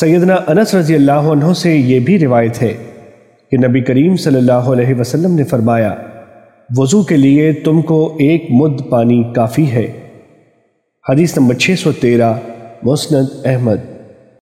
سیدنا انس رضی اللہ عنہ سے یہ بھی روایت ہے کہ نبی کریم صلی اللہ علیہ وسلم نے فرمایا، وضو کے لیے تم کو ایک مد پانی کافی ہے۔ حدیث نمبر 613 مسند احمد۔